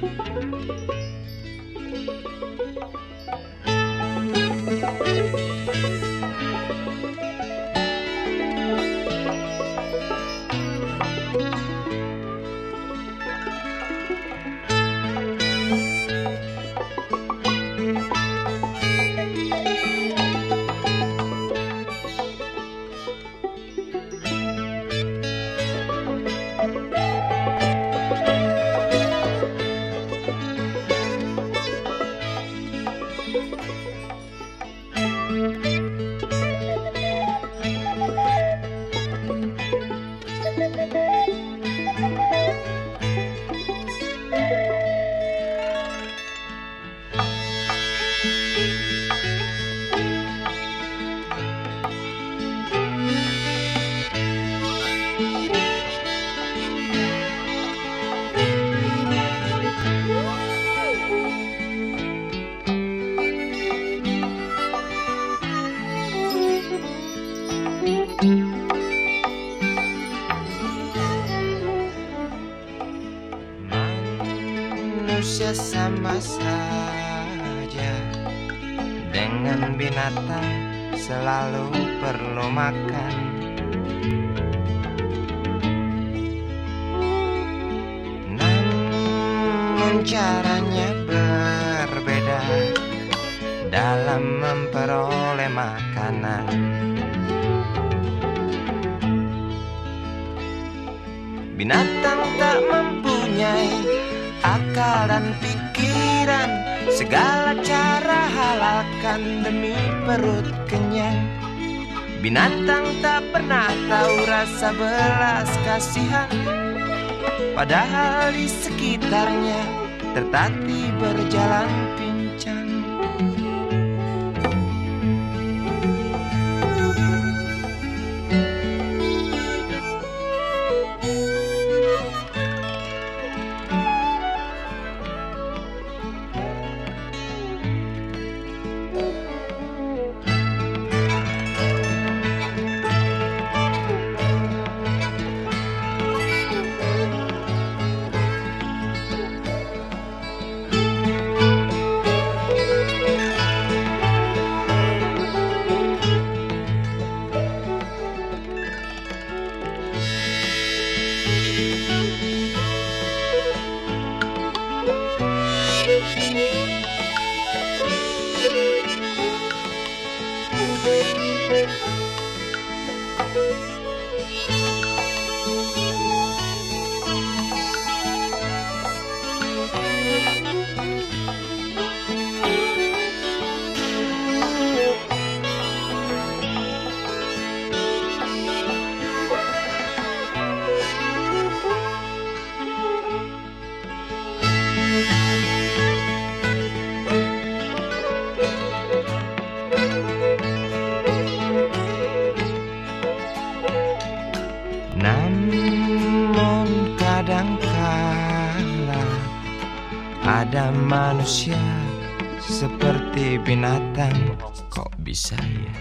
Thank you. Manusia sama saja. Dengan binatang selalu perlu makan. Namun caranya berbeda Dalam memperoleh makanan. Binatang tak mempunyai akal dan pikiran. Segala cara halalkan demi perut kenyang. Binatang tak pernah tahu rasa belas kasihan. Padahal di sekitarnya tertati berjalan pincang Namun manusia seperti binatang Kok bisa ya?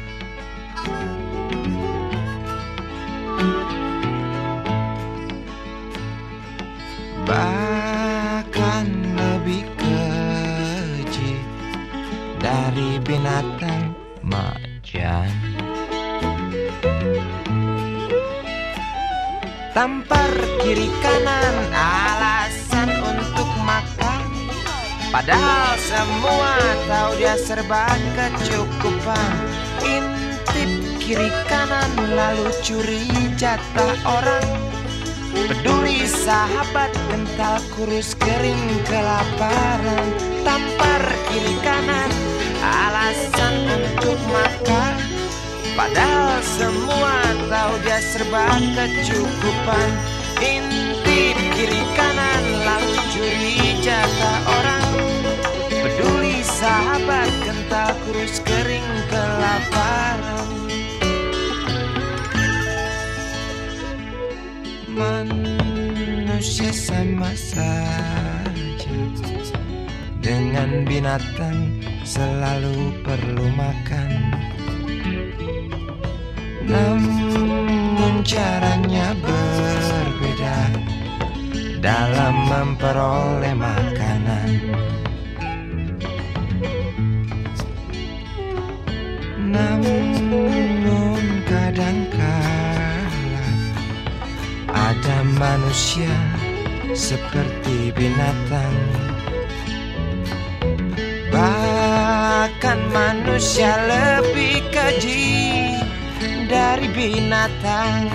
Bahkan lebih keji dari binatang macan Tampar kiri kanan makan Padahal semua tahu dia serba kecukupan. Intip kiri kanan lalu curi jatah orang. Peduli sahabat kental kurus kering kelaparan. Tampar kiri kanan alasan untuk makan. Padahal semua tahu dia serba kecukupan. Intip kiri kanan lalu curi jatah orang Manusia sama saja Dengan binatang selalu perlu makan namun caranya berbeda dalam memperoleh makanan. Namun ada manusia seperti binatang. Bahkan manusia lebih keji dari binatang